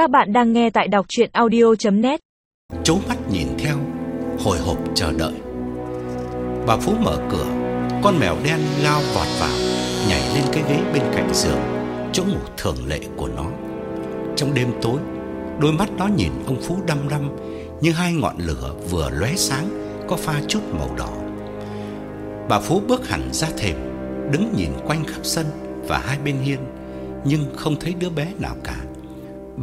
Các bạn đang nghe tại đọc chuyện audio.net Chố mắt nhìn theo, Hồi hộp chờ đợi. Bà Phú mở cửa, Con mèo đen lao vọt vào, Nhảy lên cái ghế bên cạnh giường, Chỗ ngủ thường lệ của nó. Trong đêm tối, Đôi mắt nó nhìn ông Phú đăm đăm, Như hai ngọn lửa vừa lóe sáng, Có pha chút màu đỏ. Bà Phú bước hẳn ra thềm, Đứng nhìn quanh khắp sân Và hai bên hiên, Nhưng không thấy đứa bé nào cả.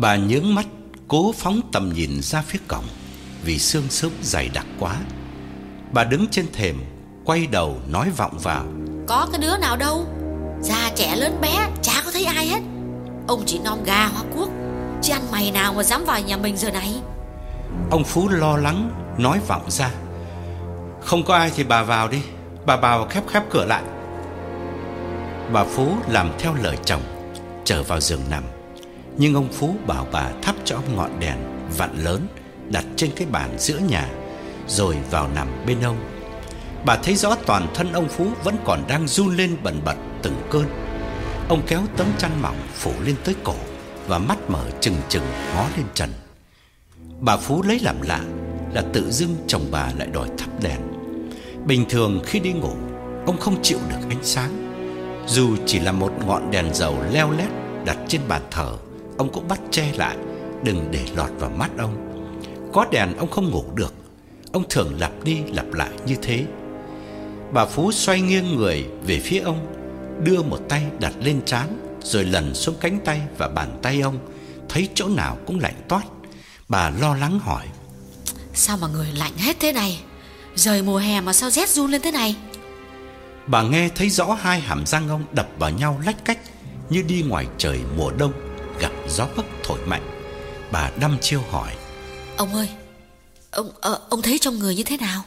Bà nhướng mắt Cố phóng tầm nhìn ra phía cổng Vì sương sớm dày đặc quá. Bà đứng trên thềm Quay đầu nói vọng vào. Có cái đứa nào đâu? Già trẻ lớn bé chả có thấy ai hết. Ông chỉ nom gà hoa cuốc Chứ ăn mày nào mà dám vào nhà mình giờ này? Ông Phú lo lắng Nói vọng ra. Không có ai thì bà vào đi Bà vào khép khép cửa lại. Bà Phú làm theo lời chồng Trở vào giường nằm nhưng ông Phú bảo bà thắp cho ông ngọn đèn Vặn lớn Đặt trên cái bàn giữa nhà, Rồi vào nằm bên ông. Bà thấy rõ toàn thân ông Phú Vẫn còn đang run lên bần bật từng cơn. Ông kéo tấm chăn mỏng Phủ lên tới cổ Và mắt mở trừng trừng ngó lên trần. Bà Phú lấy làm lạ Là tự dưng chồng bà lại đòi thắp đèn. Bình thường khi đi ngủ, Ông không chịu được ánh sáng, Dù chỉ là một ngọn đèn dầu leo lét Đặt trên bàn thờ Ông cũng bắt che lại Đừng để lọt vào mắt ông. Có đèn ông không ngủ được. Ông thường lặp đi lặp lại như thế. Bà Phú xoay nghiêng người về phía ông Đưa một tay đặt lên trán Rồi lần xuống cánh tay và bàn tay ông. Thấy chỗ nào cũng lạnh toát. Bà lo lắng hỏi. Sao mà người lạnh hết thế này? Rời mùa hè mà sao rét run lên thế này? Bà nghe thấy rõ hai hàm răng ông đập vào nhau lách cách Như đi ngoài trời mùa đông gió bấc thổi mạnh. Bà đăm chiêu hỏi Ông ơi Ông ờ, ông thấy trong người như thế nào?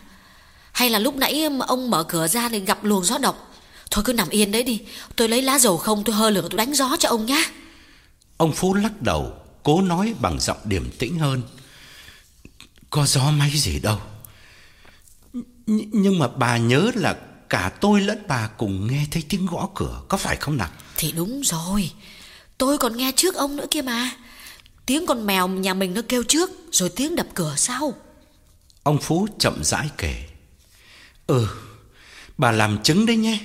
Hay là lúc nãy ông mở cửa ra thì gặp luồng gió độc? Thôi cứ nằm yên đấy đi Tôi lấy lá dầu không tôi hơ lửa tôi đánh gió cho ông nhá. Ông Phú lắc đầu Cố nói bằng giọng điềm tĩnh hơn Có gió máy gì đâu. Nh Nhưng mà bà nhớ là Cả tôi lẫn bà cùng nghe thấy tiếng gõ cửa Có phải không nào? Thì đúng rồi Tôi còn nghe trước ông nữa kia mà. Tiếng con mèo nhà mình nó kêu trước, Rồi tiếng đập cửa sau. Ông Phú chậm rãi kể. Ừ Bà làm chứng đấy nhé.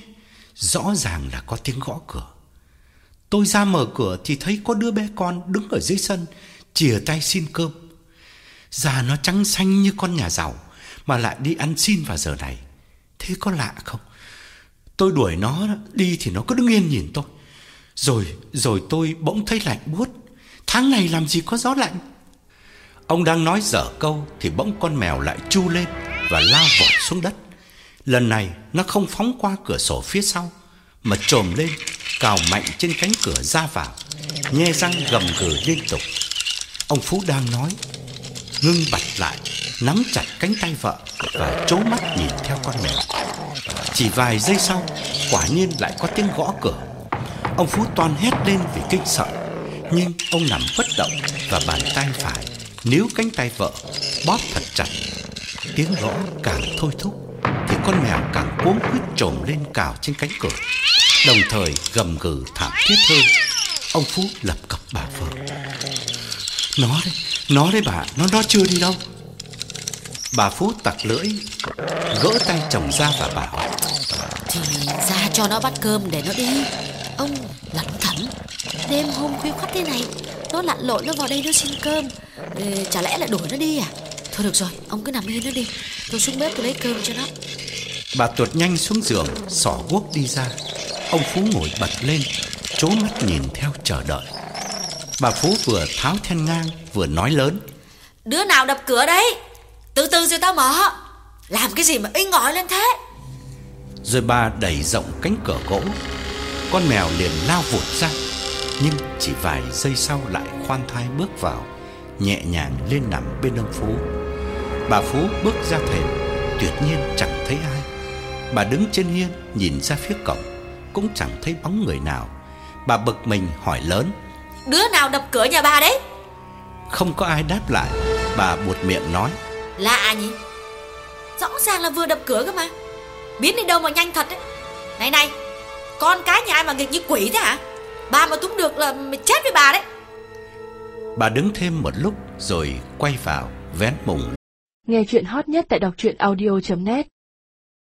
Rõ ràng là có tiếng gõ cửa. Tôi ra mở cửa thì thấy có đứa bé con đứng ở dưới sân, Chìa tay xin cơm. Da nó trắng xanh như con nhà giàu, Mà lại đi ăn xin vào giờ này. Thế có lạ không? Tôi đuổi nó đi thì nó cứ đứng yên nhìn tôi. Rồi rồi tôi bỗng thấy lạnh buốt. Tháng này làm gì có gió lạnh? Ông đang nói dở câu Thì bỗng con mèo lại chu lên Và lao vọt xuống đất. Lần này, nó không phóng qua cửa sổ phía sau, Mà trồm lên, Cào mạnh trên cánh cửa ra vào, Nhe răng gầm gừ liên tục. Ông Phú đang nói, Ngưng bặt lại, Nắm chặt cánh tay vợ Và trố mắt nhìn theo con mèo. Chỉ vài giây sau, Quả nhiên lại có tiếng gõ cửa. Ông Phú toan hét lên vì kinh sợ. Nhưng ông nằm bất động Và bàn tay phải. Níu cánh tay vợ Bóp thật chặt, Tiếng gõ càng thôi thúc Thì con mèo càng cuống quýt trồm lên cào trên cánh cửa. Đồng thời gầm gừ thảm thiết hơn, Ông Phú lập cập bà vợ. Nó đấy Nó đấy bà, Nó nó chưa đi đâu. Bà Phú tặc lưỡi, Gỡ tay chồng ra và bảo, Thì ra cho nó bắt cơm để nó đi. Ông lẩn thẩn Đêm hôm khuya khoắt thế này Nó lặn lội nó vào đây nó xin cơm. Ừ, Chả lẽ lại đuổi nó đi à? Thôi được rồi ông cứ nằm yên nó đi. Tôi xuống bếp tôi lấy cơm cho nó. Bà tuột nhanh xuống giường Xỏ guốc đi ra. Ông Phú ngồi bật lên Trố mắt nhìn theo chờ đợi. Bà Phú vừa tháo then ngang Vừa nói lớn. Đứa nào đập cửa đấy? Từ từ rồi tao mở. Làm cái gì mà inh ngỏi lên thế? Rồi bà đẩy rộng cánh cửa gỗ Con mèo liền lao vụt ra Nhưng chỉ vài giây sau lại khoan thai bước vào Nhẹ nhàng lên nằm bên ông Phú. Bà Phú bước ra thềm Tuyệt nhiên chẳng thấy ai. Bà đứng trên hiên nhìn ra phía cổng Cũng chẳng thấy bóng người nào. Bà bực mình hỏi lớn Đứa nào đập cửa nhà bà đấy? Không có ai đáp lại Bà buột miệng nói Lạ nhỉ? Rõ ràng là vừa đập cửa cơ mà. Biến đi đâu mà nhanh thật đấy. Này này con cái nhà ai mà nghịch như quỷ thế hả? Bà mà túng được là mày chết với bà đấy. Bà đứng thêm một lúc rồi quay vào vén mùng. Nghe chuyện hot nhất tại đọc truyện audio.net